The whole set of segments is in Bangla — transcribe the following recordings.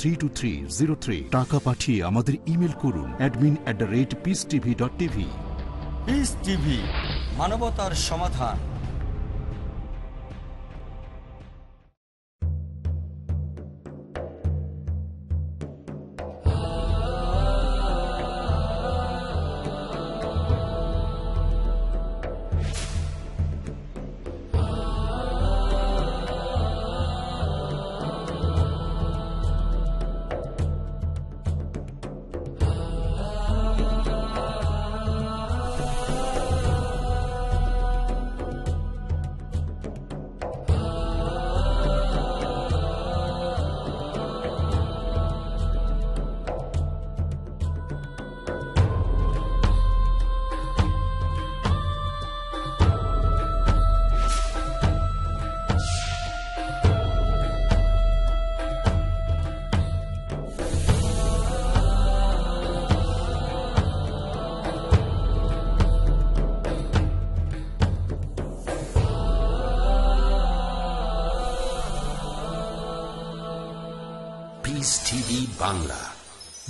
Three two three zero three টাকা পাঠিয়ে আমাদের ইমেল করুন admin at rate Peace TV dot TV মানবতার সমাধান।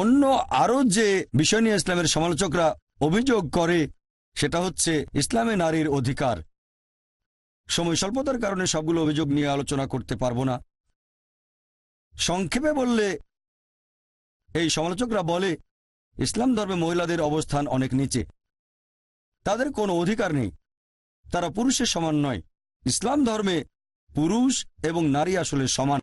অন্য আরও যে বিষয় নিয়ে ইসলামের সমালোচকরা অভিযোগ করে, সেটা হচ্ছে ইসলামে নারীর অধিকার। সময় স্বল্পতার কারণে সবগুলো অভিযোগ নিয়ে আলোচনা করতে পারব না। সংক্ষেপে বললে, এই সমালোচকরা বলে, ইসলাম ধর্মে মহিলাদের অবস্থান অনেক নিচে। তাদের কোনো অধিকার নেই। তারা পুরুষের সমান নয়। ইসলাম ধর্মে পুরুষ এবং নারী আসলে সমান।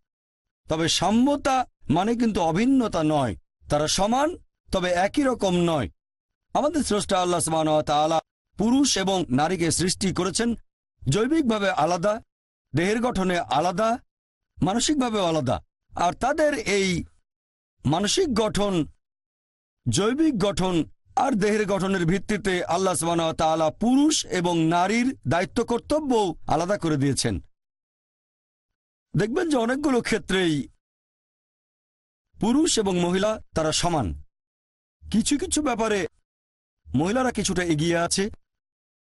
তবে সাম্যতা মানে কিন্তু অভিন্নতা নয়। তারা সমান, তবে একই রকম নয়। আমাদের স্রষ্টা আল্লাহ সমান পুরুষ এবং নারীকে সৃষ্টি করেছেন। জৈবিকভাবে আলাদা, দেহের গঠনে আলাদা মানসিকভাবে আলাদা। আর তাদের এই মানসিক গঠন, জৈবিক গঠন আর দেহের গঠনের ভিত্তিতে আল্লাহ তাআলা পুরুষ এবং নারীর দায়িত্ব কর্তব্য আলাদা করে দিয়েছেন। দেখবেন যে অনেকগুলো ক্ষেত্রেই পুরুষ এবং মহিলা তারা সমান। কিছু কিছু ব্যাপারে মহিলারা কিছুটা এগিয়ে আছে,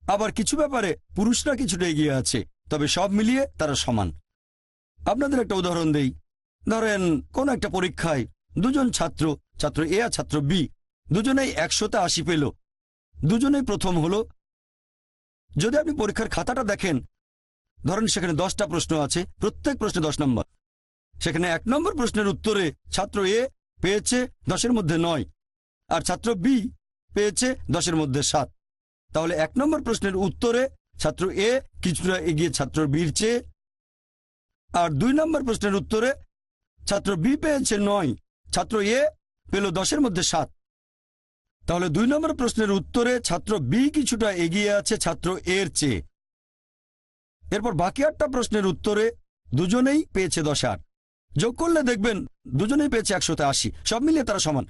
আবার কিছু ব্যাপারে পুরুষরা কিছুটা এগিয়ে আছে, তবে সব মিলিয়ে তারা সমান। আপনাদের একটা উদাহরণ দেই। ধরেন, কোন একটা পরীক্ষায় দুজন ছাত্র ছাত্র এ আর ছাত্র বি, দুজনেই একশোতে আশি পেল। দুজনেই প্রথম হলো। যদি আপনি পরীক্ষার খাতাটা দেখেন, ধরেন সেখানে দশটা প্রশ্ন আছে, প্রত্যেক প্রশ্নে দশ নম্বর। সেখানে এক নম্বর প্রশ্নের উত্তরে ছাত্র এ পেয়েছে দশের মধ্যে নয় আর ছাত্র বি পেয়েছে দশের মধ্যে সাত। তাহলে এক নম্বর প্রশ্নের উত্তরে ছাত্র এ কিছুটা এগিয়ে ছাত্র বির চেয়ে আর দুই নম্বর প্রশ্নের উত্তরে ছাত্র বি পেয়েছে নয়, ছাত্র এ পেল দশের মধ্যে সাত। তাহলে দুই নম্বর প্রশ্নের উত্তরে ছাত্র বি কিছুটা এগিয়ে আছে ছাত্র এর চেয়ে। এরপর বাকি আটটা প্রশ্নের উত্তরে দুজনেই পেয়েছে দশ আট। যোগ করলে দেখবেন দুজনেই পেয়েছে একশোতে আশি। সব মিলিয়ে তারা সমান।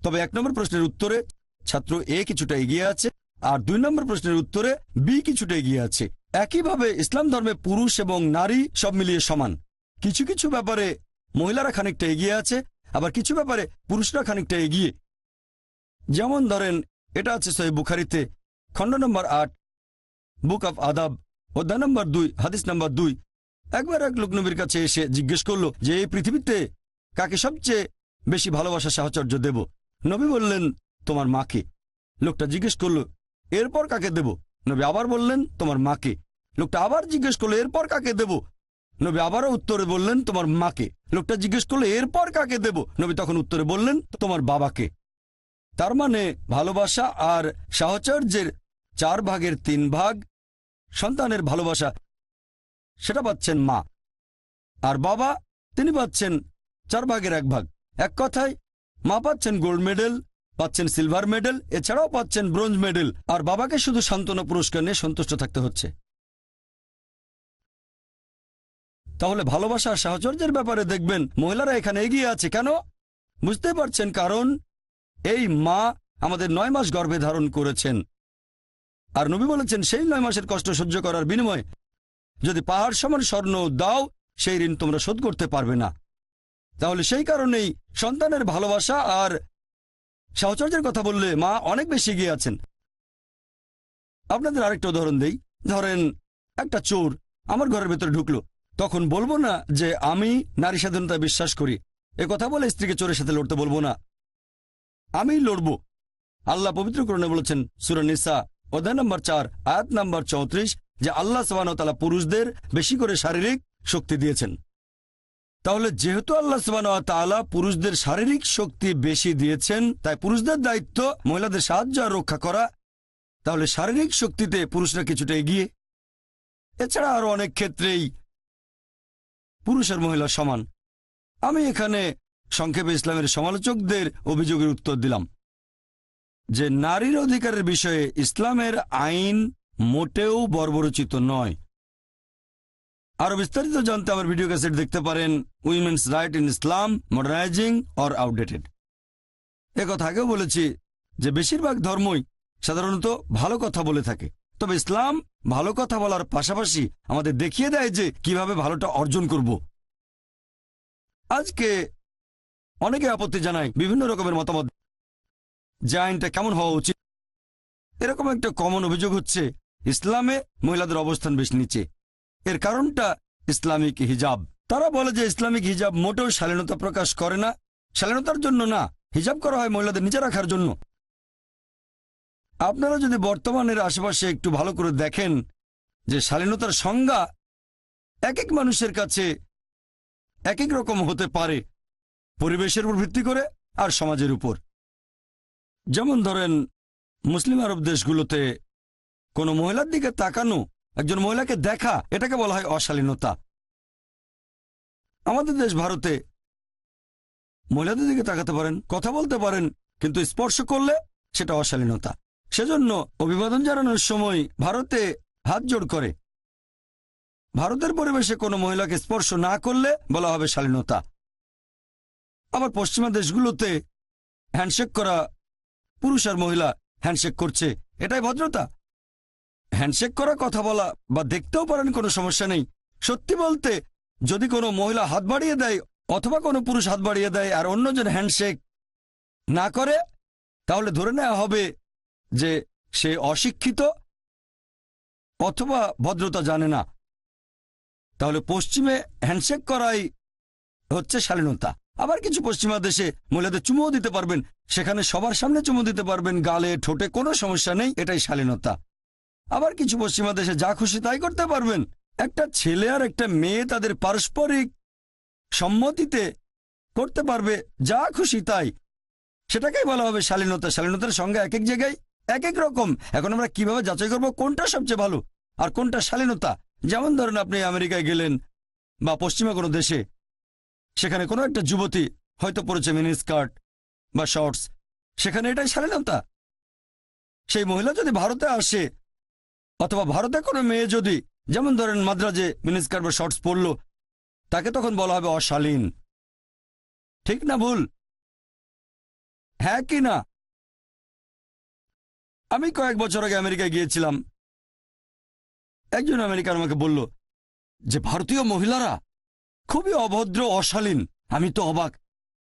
তবে এক নম্বর প্রশ্নের উত্তরে ছাত্র এ কিছুটা এগিয়ে আছে আর দুই নম্বর প্রশ্নের উত্তরে বি কিছুটা এগিয়ে আছে। একইভাবে ইসলাম ধর্মে পুরুষ এবং নারী সব মিলিয়ে সমান। কিছু কিছু ব্যাপারে মহিলারা খানিকটা এগিয়ে আছে, আবার কিছু ব্যাপারে পুরুষরা খানিকটা এগিয়ে। যেমন ধরেন, এটা আছে সহি বুখারিতে, খণ্ড নম্বর আট, বুক অফ আদাব, অধ্যায় নম্বর দুই, হাদিস নম্বর দুই। একবার এক লোকনবীর কাছে এসে জিজ্ঞেস করল যে, এই পৃথিবীতে কাকে সবচেয়ে বেশি ভালোবাসা সাহচর্য দেব? নবী বললেন, তোমার মাকে। লোকটা জিজ্ঞেস করল, এরপর কাকে দেব? নবী আবার বললেন, তোমার মাকে। লোকটা আবার জিজ্ঞেস করল, এরপর কাকে দেব? নবী আবারও উত্তরে বললেন, তোমার মাকে। লোকটা জিজ্ঞেস করল, এরপর কাকে দেব? নবী তখন উত্তরে বললেন, তোমার বাবাকে। তার মানে ভালোবাসা আর সাহচর্যের চার ভাগের তিন ভাগ সন্তানের ভালোবাসা। সেটা পাচ্ছেন মা। আর বাবা, তিনি পাচ্ছেন চার ভাগের এক ভাগ। এক কথায়, মা পাচ্ছেন গোল্ড মেডেল, পাচ্ছেন সিলভার মেডেল, এছাড়াও পাচ্ছেন ব্রোঞ্জ মেডেল। আর বাবাকে শুধু সান্ত্বনা পুরস্কার নিয়ে সন্তুষ্ট থাকতে হচ্ছে। তাহলে ভালোবাসা আর সাহচর্যের ব্যাপারে দেখবেন, মহিলারা এখানে এগিয়ে আছে কেন? বুঝতে পারছেন, কারণ এই মা আমাদের নয় মাস গর্ভে ধারণ করেছেন। আর নবী বলেছেন, সেই নয় মাসের কষ্ট সহ্য করার বিনিময়ে যদি পাহাড় সমান স্বর্ণ দাও, সেই ঋণ তোমরা শোধ করতে পারবে না। তাহলে সেই কারণেই সন্তানের ভালোবাসা আর সাহচর্যের কথা বললে মা অনেক বেশি এগিয়ে আছেন। আপনাদের আরেকটা উদাহরণ দেই। ধরেন, একটা চোর আমার ঘরের ভেতরে ঢুকলো। তখন বলব না যে আমি নারী স্বাধীনতায় বিশ্বাস করি। এ কথা বলে স্ত্রীকে চোরের সাথে লড়তে বলব না। আমি লড়ব। আল্লাহ পবিত্র করণে বলেছেন সুরানিসা অধ্যায় নম্বর চার, আয়াত নম্বর চৌত্রিশ যে আল্লাহ তালা পুরুষদের বেশি করে শারীরিক শক্তি দিয়েছেন। তাহলে যেহেতু আল্লাহ তাআলা পুরুষদের শারীরিক শক্তি বেশি দিয়েছেন, তাই পুরুষদের দায়িত্ব মহিলাদের সাহায্য আর রক্ষা করা, তাহলে শারীরিক শক্তিতে পুরুষরা কিছুটা এগিয়ে। এছাড়া আরও অনেক ক্ষেত্রেই পুরুষ আর মহিলা সমান। আমি এখানে সংক্ষেপে ইসলামের সমালোচকদের অভিযোগের উত্তর দিলাম। যে নারীর অধিকারের বিষয়ে ইসলামের আইন মোটেও বর্বরচিত নয়। আরও বিস্তারিত জানতে আমার ভিডিও ক্যাসেট দেখতে পারেন women's right in Islam, modernising, or outdated. কথা আগেও বলেছি যে বেশিরভাগ ধর্মই সাধারণত ভালো কথা বলে থাকে। তবে ইসলাম ভালো কথা বলার পাশাপাশি আমাদের দেখিয়ে দেয় যে কীভাবে ভালোটা অর্জন করব। আজকে অনেকে আপত্তি জানায় বিভিন্ন রকমের মতামত। যে আইনটা কেমন হওয়া উচিত? এরকম একটা কমন অভিযোগ হচ্ছে ইসলামে মহিলাদের অবস্থান বেশ নিচে। এর কারণটা ইসলামিক হিজাব। তারা বলে যে ইসলামিক হিজাব মোটেও শালীনতা প্রকাশ করে না। শালীনতার জন্য না, হিজাব করা হয় মহিলাদের নিচে রাখার জন্য। আপনারা যদি বর্তমানের আশেপাশে একটু ভালো করে দেখেন যে শালীনতার সংজ্ঞা এক এক মানুষের কাছে এক এক রকম হতে পারে, পরিবেশের উপর ভিত্তি করে আর সমাজের উপর। যেমন ধরেন, মুসলিম আরব দেশগুলোতে কোনো মহিলার দিকে তাকানো, একজন মহিলাকে দেখা, এটাকে বলা হয় অশালীনতা। আমাদের দেশ ভারতে মহিলাদের দিকে তাকাতে পারেন, কথা বলতে পারেন, কিন্তু স্পর্শ করলে সেটা অশালীনতা। সেজন্য অভিবাদন জানানোর সময় ভারতে হাত জোড় করে। ভারতের পরিবেশে কোনো মহিলাকে স্পর্শ না করলে বলা হবে শালীনতা। আবার পশ্চিমা দেশগুলোতে হ্যান্ডশেক করা পুরুষ আর মহিলা হ্যান্ডশেক করছে, এটাই ভদ্রতা। হ্যান্ডশেক করা, কথা বলা বা দেখতেও পারেন কোনো সমস্যা নেই। সত্যি বলতে, যদি কোনো মহিলা হাত বাড়িয়ে দেয় অথবা কোনো পুরুষ হাত বাড়িয়ে দেয় আর অন্যজন হ্যান্ডশেক না করে, তাহলে ধরে নেওয়া হবে যে সে অশিক্ষিত অথবা ভদ্রতা জানে না। তাহলে পশ্চিমে হ্যান্ডশেক করাই হচ্ছে শালীনতা। আবার কিছু পশ্চিমা দেশে মহিলাদের চুমুও দিতে পারবেন। সেখানে সবার সামনে চুমু দিতে পারবেন, গালে, ঠোঁটে কোনো সমস্যা নেই, এটাই শালীনতা। আবার কিছু পশ্চিমা দেশে যা খুশি তাই করতে পারবেন। একটা ছেলে আর একটা মেয়ে তাদের পারস্পরিক সম্মতিতে করতে পারবে যা খুশি তাই। সেটাকেই বলা হবে শালীনতা। শালীনতার সঙ্গে এক এক জায়গায় এক এক রকম। এখন আমরা কীভাবে যাচাই করব? কোনটা সবচেয়ে ভালো? আর কোনটা শালীনতা? যেমন ধরেন আপনি আমেরিকায় গেলেন বা পশ্চিমা কোনো দেশে, সেখানে কোনো একটা যুবতী হয়তো পড়েছে মিনি স্কার্ট বা শর্টস, সেখানে এটাই শালীনতা। সেই মহিলা যদি ভারতে আসে অথবা ভারতে কোনো মেয়ে যদি, যেমন ধরেন মাদ্রাজে মিনিস্কার বা শর্টস পরল তাকে তখন বলা হবে অশালীন। ঠিক না ভুল? হ্যাঁ কি না? আমি কয়েক বছর আগে আমেরিকায় গিয়েছিলাম। একজন আমেরিকান আমাকে বলল যে, ভারতীয় মহিলারা খুবই অভদ্র, অশালীন। আমি তো অবাক।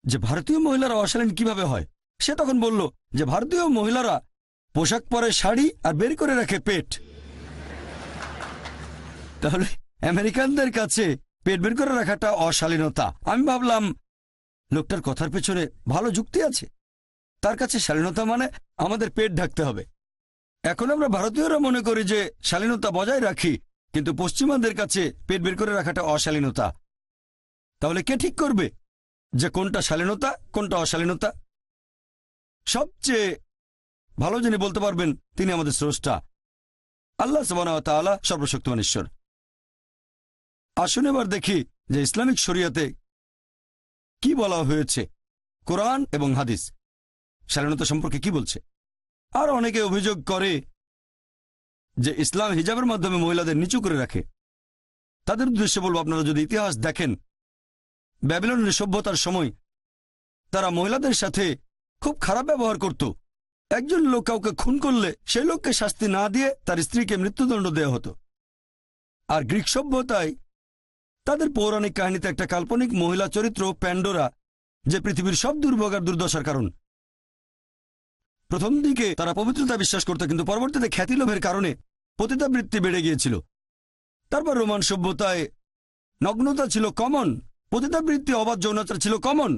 যে, ভারতীয় মহিলারা অশালীন কীভাবে হয়? সে তখন বলল যে, ভারতীয় মহিলারা পোশাক পরে শাড়ি আর বের করে রাখে পেট। তাহলে আমেরিকানদের কাছে পেট বের করে রাখাটা অশালীনতা। আমি ভাবলাম, লোকটার কথার পেছনে ভালো যুক্তি আছে। তার কাছে শালীনতা মানে আমাদের পেট ঢাকতে হবে। এখন আমরা ভারতীয়রা মনে করি যে শালীনতা বজায় রাখি, কিন্তু পশ্চিমাদের কাছে পেট বের করে রাখাটা অশালীনতা। তাহলে কে ঠিক করবে যে কোনটা শালীনতা, কোনটা অশালীনতা? সবচেয়ে ভালো যিনি বলতে পারবেন, তিনি আমাদের স্রষ্টা। আল্লাহ সবানা সর্বশক্তিমান ঈশ্বর। আসুন এবার দেখি যে ইসলামিক শরিয়াতে কি বলা হয়েছে, কোরআন এবং হাদিস। স্বাধীনতা সম্পর্কে কি বলছে? আর অনেকে অভিযোগ করে যে ইসলাম হিজাবের মাধ্যমে মহিলাদের নিচু করে রাখে। তাদের উদ্দেশ্যে বলব, আপনারা যদি ইতিহাস দেখেন ব্যাবিলনের সভ্যতার সময় তারা মহিলাদের সাথে খুব খারাপ ব্যবহার করত। একজন লোক কাউকে খুন করলে সেই লোককে শাস্তি না দিয়ে তার স্ত্রীকে মৃত্যুদণ্ড দেওয়া হতো। আর গ্রিক সভ্যতায় তাদের পৌরাণিক কাহিনীতে একটা কাল্পনিক মহিলা চরিত্র, প্যান্ডোরা, যে পৃথিবীর সব দুর্ভোগ আর দুর্দশার কারণ। প্রথম দিকে তারা পবিত্রতা বিশ্বাস করত, কিন্তু পরবর্তীতে খ্যাতিলোভের কারণে পতিতাবৃত্তি বেড়ে গিয়েছিল। তারপর রোমান সভ্যতায় নগ্নতা ছিল কমন, পতিতাবৃত্তি অবাধ যৌনতা ছিল কমন।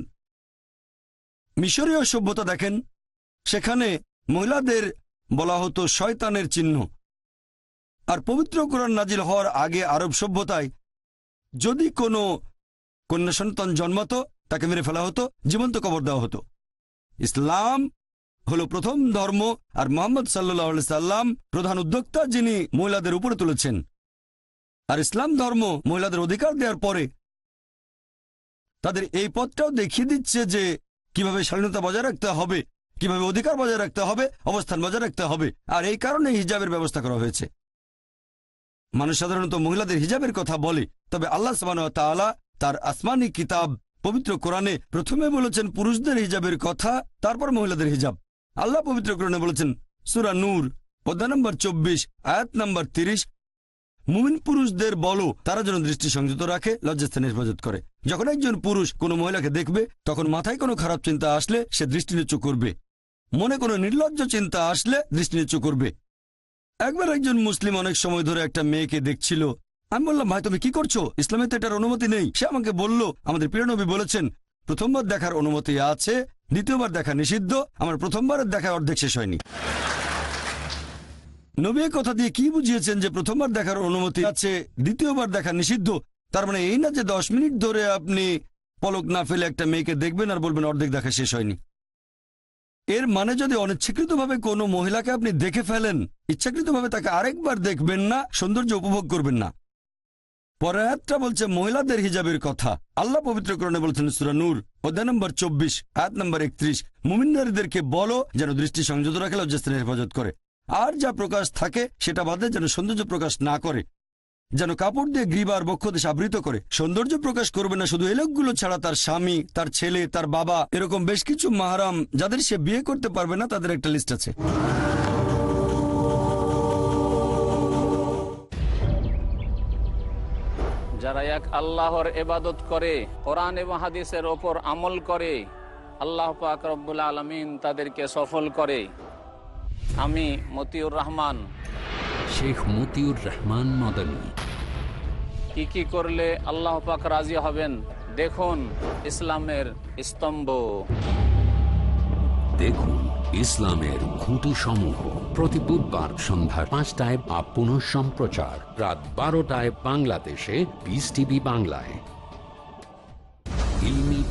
মিশরীয় সভ্যতা দেখেন, সেখানে মহিলাদের বলা হতো শয়তানের চিহ্ন। আর পবিত্র কোরআন নাজিল হওয়ার আগে আরব সভ্যতায় যদি কোনো কন্যা সন্তান জন্মাতো, তাকে মেরে ফেলা হতো, জীবন্ত কবর দেওয়া হতো। ইসলাম হলো প্রথম ধর্ম আর মোহাম্মদ সাল্লাহ সাল্লাম প্রধান উদ্যোক্তা যিনি মহিলাদের উপরে তুলেছেন। আর ইসলাম ধর্ম মহিলাদের অধিকার দেওয়ার পরে তাদের এই পথটাও দেখিয়ে দিচ্ছে যে কীভাবে স্বাধীনতা বজায় রাখতে হবে, কীভাবে অধিকার বজায় রাখতে হবে, অবস্থান বজায় রাখতে হবে। আর এই কারণে হিজাবের ব্যবস্থা করা হয়েছে। মানুষ সাধারণত মহিলাদের হিজাবের কথা বলে, তবে আল্লাহ সবান তাআলা তার আসমানি কিতাব, পবিত্র কোরআনে প্রথমে বলেছেন পুরুষদের হিজাবের কথা, তারপর মহিলাদের হিজাব। আল্লাহ পবিত্র কোরআনে বলেছেন, সুরা নূর অধ্যায় নম্বর চব্বিশ, আয়াত নম্বর তিরিশ, মুমিন পুরুষদের বলো, তারা যেন দৃষ্টি সংযত রাখে, লজ্জাস্থানে হেফাজত করে। যখন একজন পুরুষ কোনো মহিলাকে দেখবে, তখন মাথায় কোনো খারাপ চিন্তা আসলে সে দৃষ্টি নিচু করবে। মনে কোনো নির্লজ্জ চিন্তা আসলে দৃষ্টি নিচু করবে। একবার একজন মুসলিম অনেক সময় ধরে একটা মেয়েকে দেখছিল। আমি বললাম, ভাই, তুমি কি করছ? ইসলামে তো এটার অনুমতি নেই। সে আমাকে বলল, আমাদের প্রিয় নবী বলেছেন, প্রথমবার দেখার অনুমতি আছে, দ্বিতীয়বার দেখা নিষিদ্ধ, আমার প্রথমবারের দেখা অর্ধেক শেষ হয়নি। নবী কথা দিয়ে কি বুঝিয়েছেন যে প্রথমবার দেখার অনুমতি আছে, দ্বিতীয়বার দেখা নিষিদ্ধ? তার মানে এই না যে দশ মিনিট ধরে আপনি পলক না ফেলে একটা মেয়েকে দেখবেন আর বলবেন অর্ধেক দেখা শেষ হয়নি। এর মানে যদি অনিচ্ছাকৃতভাবে কোনো মহিলাকে আপনি দেখে ফেলেন, ইচ্ছাকৃতভাবে তাকে আরেকবার দেখবেন না, সৌন্দর্য উপভোগ করবেন না। পরের আয়াতটা বলছে, মহিলাদের হিজাবের কথা। আল্লাহ পবিত্রকরণে বলছেন, সুরা নূর, অধ্যায় নম্বর চব্বিশ, আয়াত নম্বর একত্রিশ মুমিন নারীদেরকে বলো যেন দৃষ্টি সংযত রাখে লজ্জাস্থানের হেফাজত করে। আর যা প্রকাশ থাকে, সেটা বাদে যেন সৌন্দর্য প্রকাশ না করে। যেন কাপড় দিয়ে গ্রীব আর বক্ষ দেশ আবৃত করে। সৌন্দর্য প্রকাশ করবে না শুধু এই লোকগুলো ছাড়া তার স্বামী, তার ছেলে, তার বাবা, এরকম বেশ কিছু মাহারাম যাদের সে বিয়ে করতে পারবে না, তাদের একটা লিস্ট আছে। যারা এক আল্লাহর এবাদত করে, কোরআন এবং হাদিসের ওপর আমল করে, আল্লাহ পাক রব্বুল আলমিন তাদেরকে সফল করে। আমি মতিউর রহমান। শেখ মতিউর রহমান মদনী। কি কি করলে আল্লাহ পাক রাজি হবেন? দেখুন ইসলামের স্তম্ভ। দেখুন ইসলামের খুঁটি সমূহ প্রতি বুধবার সন্ধ্যা পাঁচটায় বা পুনঃ সম্প্রচার। রাত বারোটায় বাংলাদেশে বিস টিভি বাংলায়।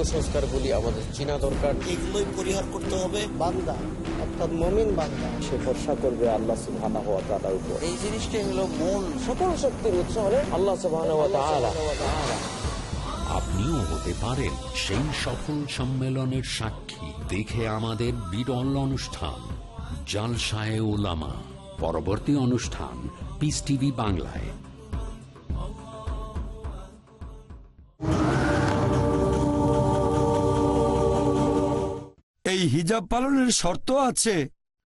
কুসংস্কার গুলি আমাদের চিনা দরকার। এগুলোই পরিহার করতে হবে। বান্দা অর্থাৎ মমিন বান্দা। সে ভরসা করবে আল্লাহ সুবহানাহু ওয়া তাআলার উপর। এই জিনিসটাই হলো মূল সকল শক্তির উৎস হলে আল্লাহ সুবহানাহু ওয়া তাআলা। আপনিও হতে পারেন সেই সফল সম্মেলনের সাক্ষী। দেখে আমাদের বিরল অনুষ্ঠান জালসায় ওলামা পরবর্তী অনুষ্ঠান পিস টিভি বাংলায়। এই হিজাব পালনের শর্ত আছে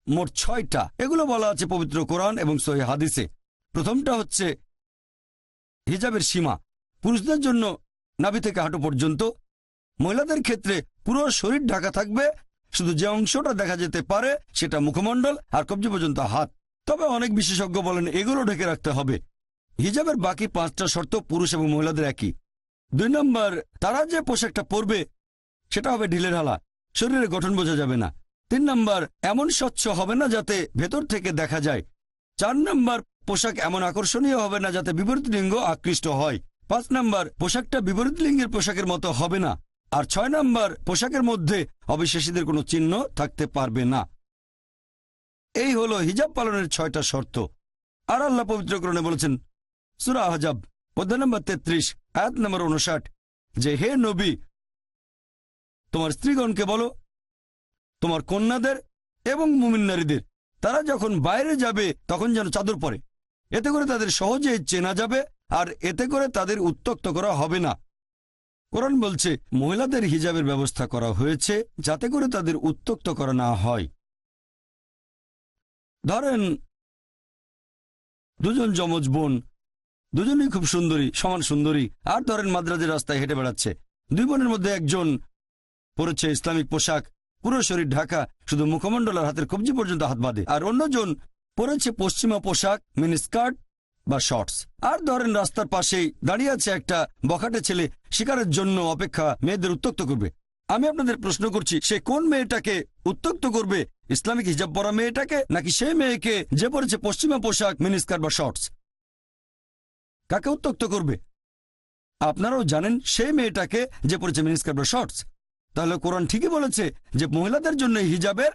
মোট ছয়টা। এগুলো বলা আছে পবিত্র কোরআন এবং সহি হাদিসে। প্রথমটা হচ্ছে হিজাবের সীমা। পুরুষদের জন্য নাভি থেকে হাঁটু পর্যন্ত। মহিলাদের ক্ষেত্রে পুরো শরীর ঢাকা থাকবে। শুধু যে অংশটা দেখা যেতে পারে সেটা মুখমণ্ডল আর কবজি পর্যন্ত হাত। তবে অনেক বিশেষজ্ঞ বলেন এগুলো ঢেকে রাখতে হবে। হিজাবের বাকি পাঁচটা শর্ত পুরুষ এবং মহিলাদের একই। দুই নম্বর, তারা যে পোশাকটা পরবে সেটা হবে ঢিলের হালা। শরীরের গঠন বোঝা যাবে না। তিন নম্বর, এমন স্বচ্ছ হবে না যাতে ভেতর থেকে দেখা যায়। চার নম্বর, পোশাক এমন আকর্ষণীয় হবে না যাতে বিপরীত লিঙ্গ আকৃষ্ট হয়। পাঁচ নম্বর, পোশাকটা বিপরীত লিঙ্গের পোশাকের মতো হবে না। আর ছয় নম্বর, পোশাকের মধ্যে অবিশ্বাসীদের কোনো চিহ্ন থাকতে পারবে না। এই হলো হিজাব পালনের ছয়টা শর্ত। আর আল্লাহ পবিত্রকরণে বলেছেন, সুরা আহজাব, অধ্যায় নম্বর তেত্রিশ, আয়াত নম্বর উনষাট যে হে নবী তোমার স্ত্রীগণকে বলো, তোমার কন্যাদের এবং মুমিন নারীদের। তারা যখন বাইরে যাবে, তখন যেন চাদর পরে। এতে করে তাদের সহজে চেনা যাবে, আর এতে করে তাদের উত্তক্ত করা হবে না। কোরআন বলছে, মহিলাদের হিজাবের ব্যবস্থা করা হয়েছে, যাতে করে তাদের উত্তক্ত করা না হয়। ধরেন, দুজন যমজ বোন, দুজনেই খুব সুন্দরী, সমান সুন্দরী, আর ধরেন মাদ্রাজের রাস্তায় হেঁটে বেড়াচ্ছে। দুই বোনের মধ্যে একজন পরেছে ইসলামিক পোশাক। পুরো শরীর ঢাকা, শুধু মুখমণ্ডল আর হাতের কবজি পর্যন্ত হাত বাঁধে। আর অন্যজন পরেছে পশ্চিমা পোশাক মিনি স্কার্ট বা শর্টস। আর ধরেন রাস্তার পাশেই দাঁড়িয়ে আছে একটা বখাটে ছেলে, শিকারের জন্য অপেক্ষা মেয়েদের উত্তক্ত করবে। আমি আপনাদের প্রশ্ন করছি, সে কোন মেয়েটাকে উত্তক্ত করবে? ইসলামিক হিজাব পরা মেয়েটাকে, নাকি সেই মেয়েকে যে পরেছে পশ্চিমা পোশাক মিনি স্কার্ট বা শর্টস? কাকে উত্তক্ত করবে? আপনারাও জানেন, সেই মেয়েটাকে যে পরেছে মিনিস্কার বা শর্টস। তাহলে কোরআন ঠিকই বলেছে যে মহিলাদের জন্য হিজাবের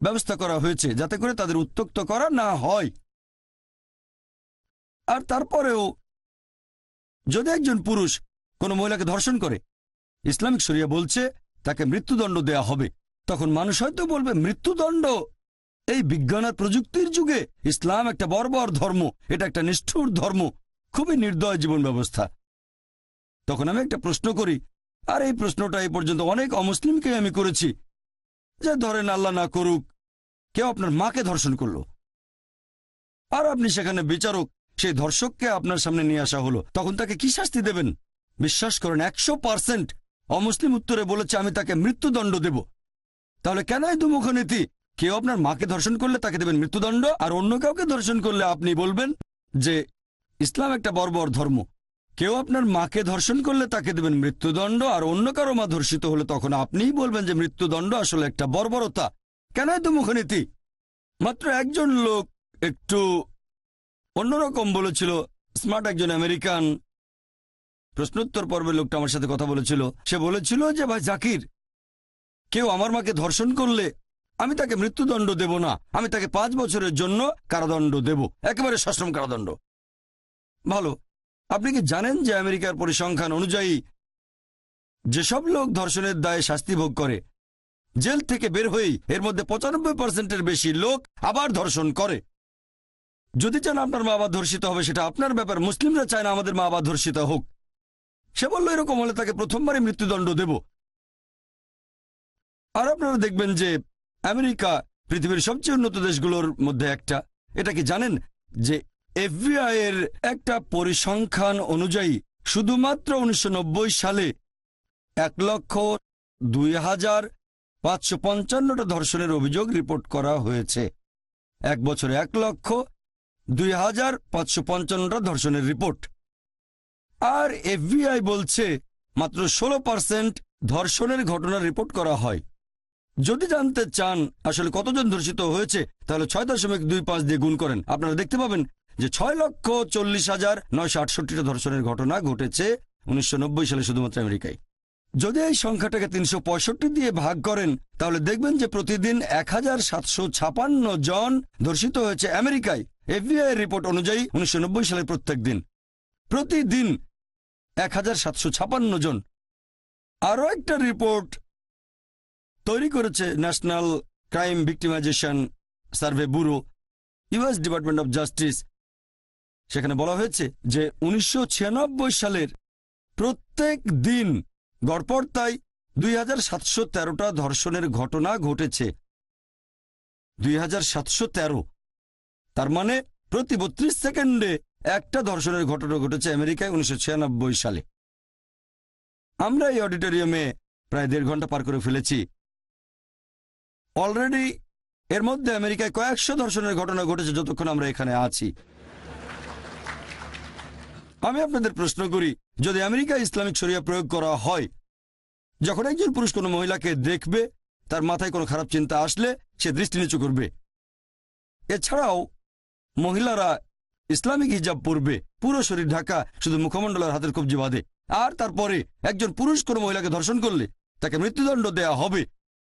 ব্যবস্থা করা হয়েছে যাতে করে তাদের উত্তক্ত করা না হয়। আর তারপরেও যদি একজন পুরুষ কোনো মহিলাকে ধর্ষণ করে, ইসলামিক শরিয়া বলছে তাকে মৃত্যুদণ্ড দেয়া হবে, তখন মানুষ হয়তো বলবে, মৃত্যুদণ্ড? এই বিজ্ঞান আর প্রযুক্তির যুগে ইসলাম একটা বর্বর ধর্ম, এটা একটা নিষ্ঠুর ধর্ম, খুবই নির্দয় জীবন ব্যবস্থা। তখন আমি একটা প্রশ্ন করি আর এই প্রশ্নটা এই পর্যন্ত অনেক অমুসলিমকে আমি করেছি, যে ধরেন আল্লাহ না করুক, কেউ আপনার মাকে ধর্ষণ করল। আর আপনি সেখানে বিচারক, সেই ধর্ষককে আপনার সামনে নিয়ে আসা হলো। তখন তাকে কি শাস্তি দেবেন? বিশ্বাস করেন, একশো পার্সেন্ট অমুসলিম উত্তরে বলেছে, আমি তাকে মৃত্যুদণ্ড দেব। তাহলে কেন এই দুমুখ নীতি কেউ আপনার মাকে ধর্ষণ করলে তাকে দেবেন মৃত্যুদণ্ড, আর অন্য কাউকে ধর্ষণ করলে আপনি বলবেন যে, ইসলাম একটা বর্বর ধর্ম। কেউ আপনার মাকে ধর্ষণ করলে তাকে দেবেন মৃত্যুদণ্ড, আর অন্য কারও মা ধর্ষিত হলে তখন আপনিই বলবেন যে মৃত্যুদণ্ড আসলে একটা বর্বরতা। কেন এত মুখনীতি মাত্র একজন লোক একটু অন্যরকম বলেছিল, স্মার্ট একজন আমেরিকান। প্রশ্নোত্তর পর্বে লোকটা আমার সাথে কথা বলেছিল। সে বলেছিল যে, ভাই জাকির, কেউ আমার মাকে ধর্ষণ করলে আমি তাকে মৃত্যুদণ্ড দেব না। আমি তাকে পাঁচ বছরের জন্য কারাদণ্ড দেব। একেবারে সশ্রম কারাদণ্ড। ভালো। আপনি কি জানেন যে আমেরিকার পরিসংখ্যান অনুযায়ী যেসব লোক ধর্ষণের দায়ে শাস্তি ভোগ করে, জেল থেকে বের হয়েই এর মধ্যে পঁচানব্বই পার্সেন্টের বেশি লোক আবার ধর্ষণ করে? যদি চান আপনার মা বাবা ধর্ষিত হবে, সেটা আপনার ব্যাপার। মুসলিমরা চায় না আমাদের মা বাবা ধর্ষিত হোক। সে বলল, এরকম হলে তাকে প্রথমবারই মৃত্যুদণ্ড দেব। আর আপনারা দেখবেন যে আমেরিকা পৃথিবীর সবচেয়ে উন্নত দেশগুলোর মধ্যে একটা। এটা কি জানেন যে এফবিআই এর একটা পরিসংখ্যান অনুযায়ী শুধুমাত্র উনিশশো নব্বই সালে এক লক্ষ দুই হাজার পাঁচশো পঞ্চান্নটা ধর্ষণের অভিযোগ রিপোর্ট করা হয়েছে। এক বছরে এক লক্ষ দুই হাজার পাঁচশো পঞ্চান্নটা ধর্ষণের রিপোর্ট। আর এফবিআই বলছে মাত্র ষোলো পার্সেন্ট ধর্ষণের ঘটনা রিপোর্ট করা হয়। যদি জানতে চান আসলে কতজন ধর্ষিত হয়েছে, তাহলে ছয় দশমিক দুই পাঁচ দিয়ে গুণ করেন। আপনারা দেখতে পাবেন যে ছয় লক্ষ চল্লিশ হাজার নয়শো আটষট্টিটা ধর্ষণের ঘটনা ঘটেছে উনিশশো নব্বই সালে শুধুমাত্র আমেরিকায়। যদি এই সংখ্যাটাকে তিনশো পঁয়ষট্টি দিয়ে ভাগ করেন, তাহলে দেখবেন যে প্রতিদিন এক জন ধর্ষিত হয়েছে আমেরিকায়। এফবিআই রিপোর্ট অনুযায়ী উনিশশো নব্বই সালে প্রত্যেক দিন। প্রতিদিন এক জন। আরও একটা রিপোর্ট তৈরি করেছে National Crime Victimization Survey Bureau, US Department of Justice. সেখানে বলা হয়েছে যে উনিশশো ছিয়ানব্বই সালের প্রত্যেক দিন গড়পড়তায় দুই হাজার সাতশো তেরোটা ধর্ষণের ঘটনা ঘটেছে। দুই হাজার সাতশো তেরো। তার মানে প্রতি বত্রিশ সেকেন্ডে একটা ধর্ষণের ঘটনা ঘটেছে আমেরিকায় উনিশশো ছিয়ানব্বই সালে। আমরা এই অডিটোরিয়ামে প্রায় দেড় ঘণ্টা পার করে ফেলেছি। অলরেডি এর মধ্যে আমেরিকায় কয়েকশো ধর্ষণের ঘটনা ঘটেছে যতক্ষণ আমরা এখানে আছি। আমি আপনাদের প্রশ্ন করি, যদি আমেরিকায় ইসলামিক শরিয়া প্রয়োগ করা হয়, যখন একজন পুরুষ কোনো মহিলাকে দেখবে, তার মাথায় কোনো খারাপ চিন্তা আসলে সে দৃষ্টি নিচু করবে। এছাড়াও, মহিলারা ইসলামিক হিজাব পরবে, পুরো শরীর ঢাকা শুধু মুখমণ্ডলের হাতের কবজি বাঁধে। আর তারপরে একজন পুরুষ কোনো মহিলাকে ধর্ষণ করলে, তাকে মৃত্যুদণ্ড দেয়া হবে।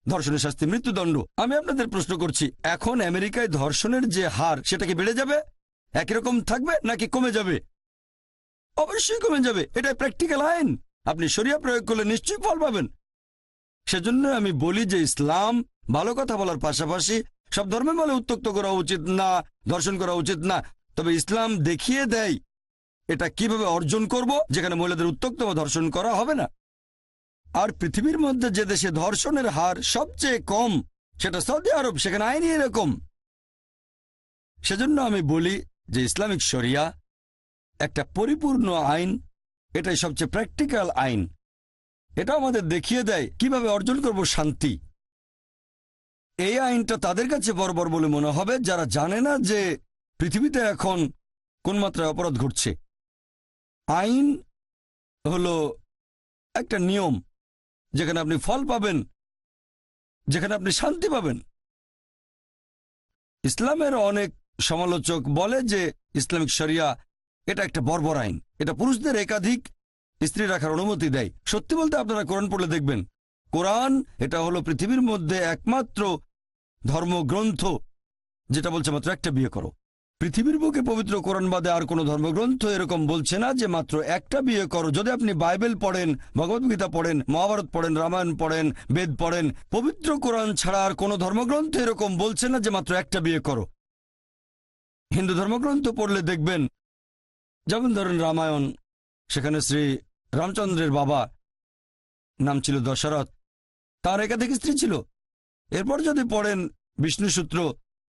ধর্ষণের শাস্তি মৃত্যুদণ্ড। আমি আপনাদের প্রশ্ন করছি, এখন আমেরিকায় ধর্ষণের যে হার, সেটা কি বেড়ে যাবে? একই রকম থাকবে নাকি কমে যাবে? অবশ্যই কমে যাবে। এটা প্র্যাকটিক্যাল আইন। আপনি শরিয়া প্রয়োগ করলে নিশ্চয়ই ফল পাবেন। সেজন্য আমি বলি যে ইসলাম ভালো কথা বলার পাশাপাশি সব ধর্মে বলে উত্তক্ত করা উচিত না ধর্ষণ করা উচিত না। তবে ইসলাম দেখিয়ে দেয় এটা কীভাবে অর্জন করব, যেখানে মহিলাদের উত্তক্ত বা ধর্ষণ করা হবে না। আর পৃথিবীর মধ্যে যে দেশে ধর্ষণের হার সবচেয়ে কম, সেটা সৌদি আরব, সেখানে আইনই এরকম। সেজন্য আমি বলি যে ইসলামিক শরিয়া একটা পরিপূর্ণ আইন, এটাই সবচেয়ে প্র্যাকটিক্যাল আইন। এটা আমাদের দেখিয়ে দেয় কীভাবে অর্জন করব শান্তি। এই আইনটা তাদের কাছে বর্বর বলে মনে হবে, যারা জানে না যে পৃথিবীতে এখন কোন মাত্রায় অপরাধ ঘটছে। আইন হলো একটা নিয়ম, যেখানে আপনি ফল পাবেন, যেখানে আপনি শান্তি পাবেন। ইসলামের অনেক সমালোচক বলে যে ইসলামিক শরিয়া এটা একটা বর্বর আইন। এটা পুরুষদের একাধিক স্ত্রী রাখার অনুমতি দেয়। সত্যি বলতে আপনারা কোরআন পড়লে দেখবেন, কোরআন এটা হলো পৃথিবীর মধ্যে একমাত্র ধর্মগ্রন্থ, যেটা বলছে মাত্র একটা বিয়ে করো। পৃথিবীর বুকে পবিত্র কোরআন বাদে আর কোনো ধর্মগ্রন্থ এরকম বলছে না যে মাত্র একটা বিয়ে করো। যদি আপনি বাইবেল পড়েন ভগবদ্গীতা পড়েন, মহাভারত পড়েন, রামায়ণ পড়েন, বেদ পড়েন, পবিত্র কোরআন ছাড়া আর কোনো ধর্মগ্রন্থ এরকম বলছে না যে মাত্র একটা বিয়ে করো। হিন্দু ধর্মগ্রন্থ পড়লে দেখবেন যেমন ধরেন রামায়ণ, সেখানে শ্রী রামচন্দ্রের বাবা নাম ছিল দশরথ, তার একাধিক স্ত্রী ছিল। এরপর যদি পড়েন বিষ্ণু সূত্র,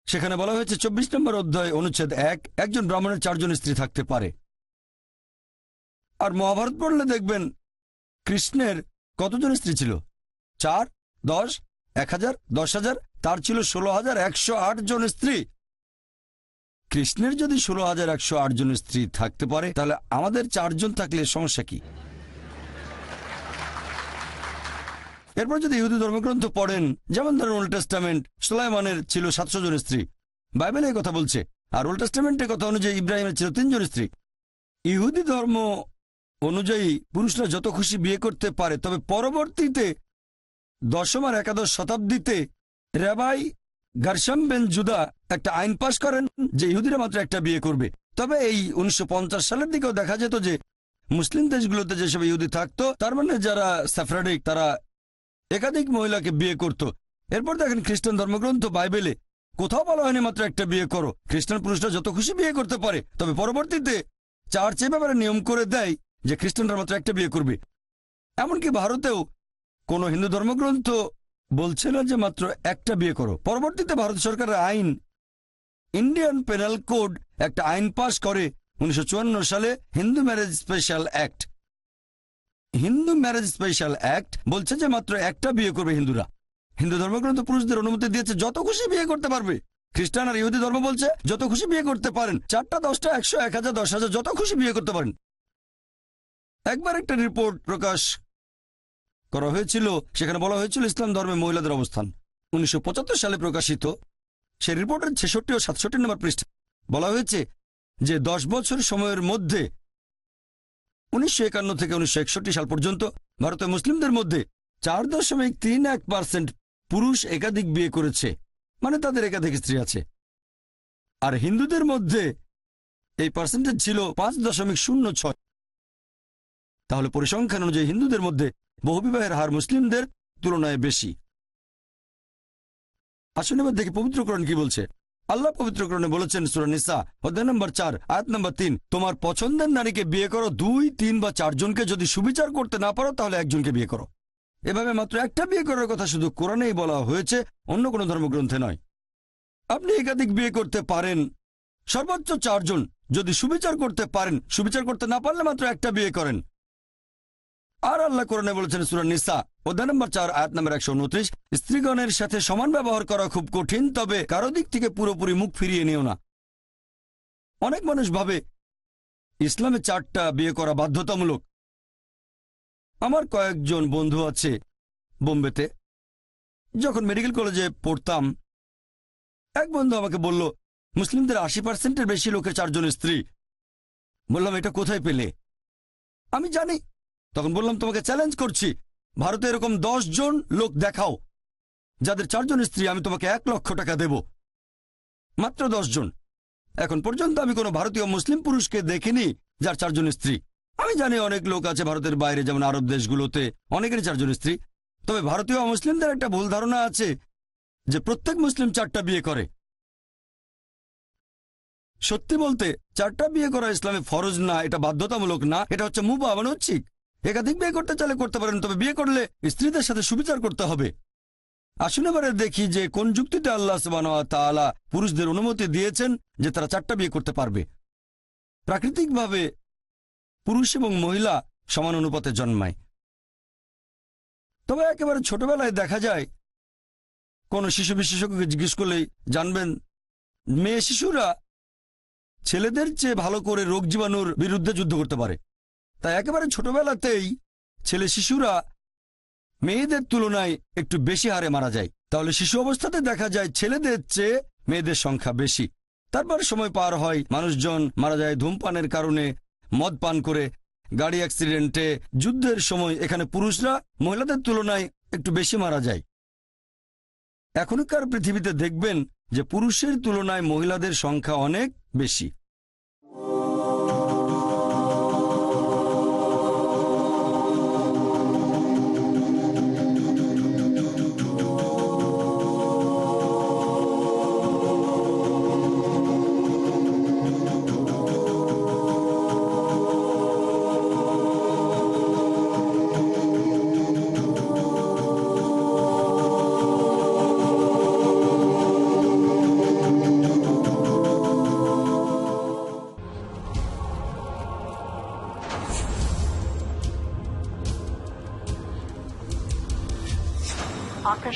সেখানে বলা হয়েছে চব্বিশ নম্বর অধ্যায় অনুচ্ছেদ এক, একজন ব্রাহ্মণের চারজন স্ত্রী থাকতে পারে। আর মহাভারত পড়লে দেখবেন কৃষ্ণের কতজন স্ত্রী ছিল? চার, দশ, এক হাজার, দশ হাজার, তার ছিল ষোলো হাজার একশো জন স্ত্রী। কৃষ্ণের যদি ষোলো হাজার একশো আট জন স্ত্রী থাকতে পারে, তাহলে আমাদের চারজন থাকলে সমস্যা কি? এরপর যদি ইহুদি ধর্মগ্রন্থ পড়েন, যেমন ধরেন ওল্ড টেস্টামেন্ট সুলাইমানের ছিল সাতশো জন স্ত্রী। বাইবেলে কথা বলছে। আর ওল্ড টেস্টামেন্টের কথা অনুযায়ী ইব্রাহিমের ছিল তিনজন স্ত্রী। ইহুদি ধর্ম অনুযায়ী পুরুষরা যত খুশি বিয়ে করতে পারে, তবে পরবর্তীতে দশম আর একাদশ শতাব্দীতে রেবাই গারসাম বেন জুদা একটা আইন পাশ করেন যে ইহুদিরা মাত্র একটা বিয়ে করবে। তবে এই উনিশশো পঞ্চাশ সালের দিকেও দেখা যেত যে মুসলিম দেশগুলোতে যেসব ইহুদি থাকতো, তার মানে যারা স্যাফরাডিক, তারা একাধিক মহিলাকে বিয়ে করত। এরপর দেখেন খ্রিস্টান ধর্মগ্রন্থ বাইবেলে কোথাও বলা হয়নি মাত্র একটা বিয়ে করো। খ্রিস্টান পুরুষরা যত খুশি বিয়ে করতে পারে, তবে পরবর্তীতে চার্চ এ ব্যাপারে নিয়ম করে দেয় যে খ্রিস্টানরা মাত্র একটা বিয়ে করবে। এমনকি ভারতেও কোনো হিন্দু ধর্মগ্রন্থ বলছে না যে মাত্র একটা বিয়ে করো। পরবর্তীতে ভারত সরকারের আইন ইন্ডিয়ান পেনাল কোড একটা আইন পাশ করে উনিশশো চুয়ান্ন সালে Hindu Marriage Special Act Hindu Marriage Special Act বলছে যে মাত্র একটা বিয়ে করবে হিন্দুরা। হিন্দু ধর্মগ্রন্থ পুরুষদের অনুমতি দিয়েছে, যত খুশি বিয়ে করতে পারবে। খ্রিস্টান আর ইহুদি ধর্ম বলছে, যত খুশি বিয়ে করতে পারেন। চারটা, দশটা, একশো, এক হাজার, দশ হাজার, যত খুশি বিয়ে করতে পারেন। একবার একটা রিপোর্ট প্রকাশ করা হয়েছিল, সেখানে বলা হয়েছিল ইসলাম ধর্মে মহিলাদের অবস্থান। উনিশশো পঁচাত্তর সালে প্রকাশিত সে রিপোর্টের ছেষট্টি ও সাতষট্টি নম্বর পৃষ্ঠা বলা হয়েছে যে দশ বছর সময়ের মধ্যে উনিশশো একান্ন থেকে উনিশশো একষট্টি সাল পর্যন্ত ভারতের মুসলিমদের মধ্যে চার দশমিক তিন এক পার্সেন্ট পুরুষ একাধিক বিয়ে করেছে মানে তাদের একাধিক স্ত্রী আছে। আর হিন্দুদের মধ্যে এই পার্সেন্টেজ ছিল পাঁচ দশমিক শূন্য ছয়। তাহলে পরিসংখ্যান অনুযায়ী হিন্দুদের মধ্যে বহুবিবাহের হার মুসলিমদের তুলনায় বেশি। আসুন এবার দেখি পবিত্রকরণ কি বলছে। আল্লাহ পবিত্রকরণে বলেছেন সুরা নিসা, অধ্যায় নম্বর চার, আয়াত নম্বর তিন, তোমার পছন্দের নারীকে বিয়ে করো দুই, তিন বা চারজনকে যদি সুবিচার করতে না পারো তাহলে একজনকে বিয়ে করো। এভাবে মাত্র একটা বিয়ে করার কথা শুধু কোরআনেই বলা হয়েছে, অন্য কোনো ধর্মগ্রন্থে নয়। আপনি একাধিক বিয়ে করতে পারেন, সর্বোচ্চ চারজন যদি সুবিচার করতে পারেন, সুবিচার করতে না পারলে মাত্র একটা বিয়ে করেন। আর আল্লাহ কোরআনে বলেছেন সুরা নিসা, অধ্যায় নম্বর চার, আয়াত নম্বর একশো উনত্রিশ, স্ত্রীগণের সাথে সমান ব্যবহার করা খুব কঠিন, তবে কারও দিক থেকে পুরোপুরি মুখ ফিরিয়ে নিও না। অনেক মানুষ ভাবে, ইসলামে চারটা বিয়ে করা বাধ্যতামূলক। আমার কয়েকজন বন্ধু আছে বোম্বেতে। যখন মেডিকেল কলেজে পড়তাম, এক বন্ধু আমাকে বলল, মুসলিমদের আশি পার্সেন্টের বেশি লোকের চারজন স্ত্রী। বললাম, এটা কোথায় পেলে? আমি জানি তখন বললাম, তোমাকে চ্যালেঞ্জ করছি। ভারতে এরকম দশ জন লোক দেখাও। যাদের চারজন স্ত্রী, আমি তোমাকে এক লক্ষ টাকা দেব। মাত্র দশ জন। এখন পর্যন্ত আমি কোনো ভারতীয় মুসলিম পুরুষকে দেখিনি যার চারজন স্ত্রী। আমি জানি অনেক লোক আছে ভারতের বাইরে, যেমন আরব দেশগুলোতে অনেকেরই চারজন স্ত্রী। তবে ভারতীয় মুসলিমদের একটা ভুল ধারণা আছে যে প্রত্যেক মুসলিম চারটা বিয়ে করে। সত্যি বলতে, চারটা বিয়ে করা ইসলামে ফরজ না, এটা বাধ্যতামূলক না, এটা হচ্ছে মুবা মানে একাধিক বিয়ে করতে চাইলে করতে পারেন, তবে বিয়ে করলে স্ত্রীদের সাথে সুবিচার করতে হবে। আসুন এবারে দেখি যে কোন যুক্তিতে আল্লাহ তাআলা পুরুষদের অনুমতি দিয়েছেন যে তারা চারটা বিয়ে করতে পারবে। প্রাকৃতিকভাবে পুরুষ এবং মহিলা সমান অনুপাতে জন্মায়। তবে একেবারে ছোটবেলায় দেখা যায়, কোন শিশু বিশেষজ্ঞকে জিজ্ঞেস করলেই জানবেন, মেয়ে শিশুরা ছেলেদের চেয়ে ভালো করে রোগ জীবাণুর বিরুদ্ধে যুদ্ধ করতে পারে। তাই একেবারে ছোটবেলাতেই ছেলে শিশুরা মেয়েদের তুলনায় একটু বেশি হারে মারা যায়। তাহলে শিশু অবস্থাতে দেখা যায় ছেলেদের চেয়ে মেয়েদের সংখ্যা বেশি। তারপর সময় পার হয়, মানুষজন মারা যায় ধূমপানের কারণে মদ পান করে, গাড়ি অ্যাক্সিডেন্টে, যুদ্ধের সময় এখানে পুরুষরা মহিলাদের তুলনায় একটু বেশি মারা যায়। এখনকার পৃথিবীতে দেখবেন যে পুরুষের তুলনায় মহিলাদের সংখ্যা অনেক বেশি।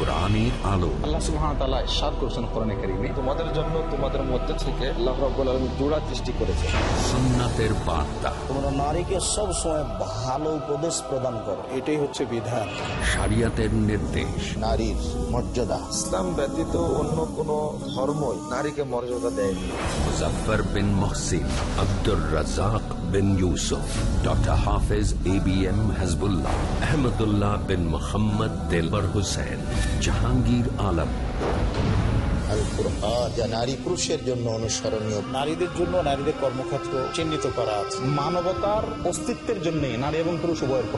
কোরআনের আলো। আল্লাহ সুবহানাহু ওয়া তাআলা ইরশাদ করেছেন কোরআনে কারীমে। তোমাদের জন্য তোমাদের মধ্যে থেকে আল্লাহ রাব্বুল আলামিন জোড়া সৃষ্টি করেছে সুন্নাতের বার্তা। তোমরা নারীকে সব সময় ভালো উপদেশ প্রদান করো। এটাই হচ্ছে বিধান। শরিয়াতের নির্দেশ। নারীর মর্যাদা। ইসলাম ব্যতীত অন্য কোন ধর্মই নারীকে মর্যাদা দেয়নি। মুজফর বিন মহসিন আব্দুর রাজাক বিন Yusuf, Dr. Hafiz ABM Hezbollah, Ahmadullah bin Muhammad Dilbar Hussain, Jahangir Alam. যা নারী পুরুষের জন্য অনুসরণীয় নারীদের জন্য নারীদের কর্মক্ষেত্র চিহ্নিত করা মানবতার অস্তিত্বের জন্য নারী এবং পুরুষ উভয়ের